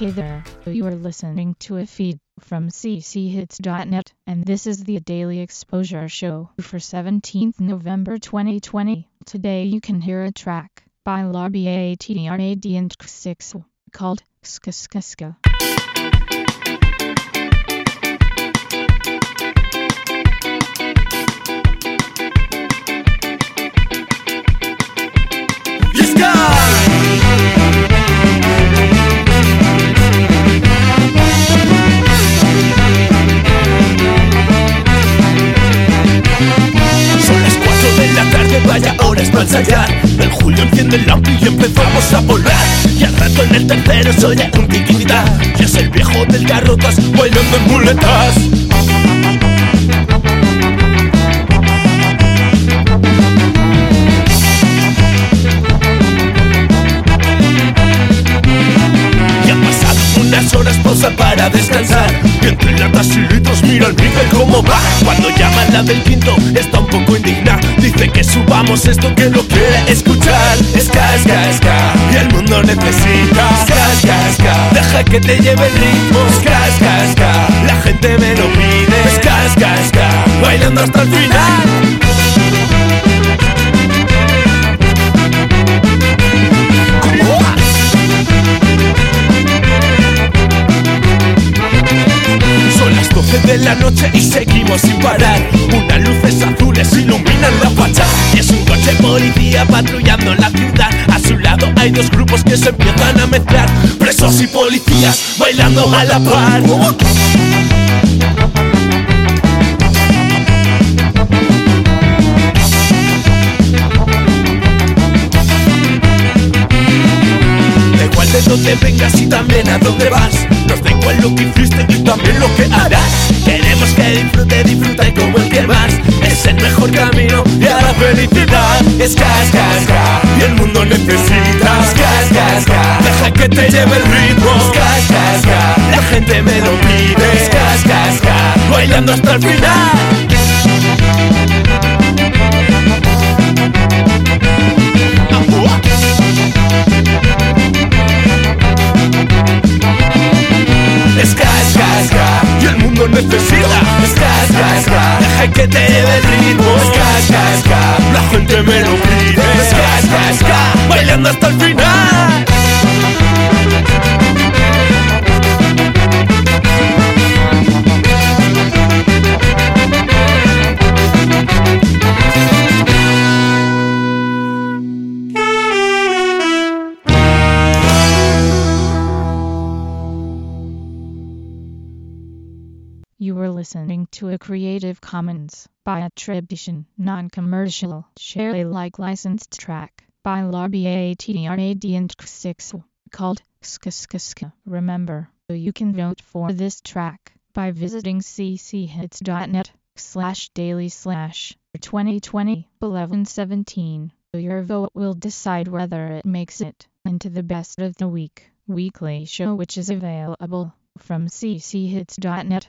Hey there, you are listening to a feed from cchits.net, and this is the Daily Exposure Show for 17th November 2020. Today you can hear a track by Larby ATRAD and X6 called Ska ensayar. El Julio enciende el lampi y empezamos a volar. Y al rato en el tercero soy un tiquitita Y es el viejo del carrotas bailando en muletas. Y han pasado unas horas pausa para descansar. Y entre latas y litros mira al Miguel cómo va. Cuando llama la del quinto está un poco que subamos esto que lo quiere escuchar. Ska, ska, ska Y el mundo necesita. Ska, ska, ska Deja que te lleve el ritmo. Ska, ska, ska La gente me lo pide. Ska, ska, ska Bailando hasta el final de la noche y seguimos sin parar. Unas luces azules iluminan la fachada. Y es un coche policía patrullando la ciudad. A su lado hay dos grupos que se empiezan a mezclar. Presos y policías bailando a la par de dónde vengas y también a dónde vas. Nos da igual lo que hiciste y también lo que harás. Queremos que disfrute, disfruta como el que más. Es el mejor camino y a la felicidad. Ska, ska, ska Y el mundo necesita Ska, ska, ska Deja que te lleve el ritmo. Ska, ska, ska La gente me lo pide. Ska, ska, ska Bailando hasta el final necesita Ska, Deja que te lleve el ritmo. Ska, ska, ska La gente me lo pide. Ska, ska Bailando hasta el final were listening to a Creative Commons by attribution, non-commercial, share Alike licensed track by Larby ATRAD and X6 called Ska. Remember, you can vote for this track by visiting cchits.net slash daily slash 2020 1117. Your vote will decide whether it makes it into the best of the week weekly show which is available from cchits.net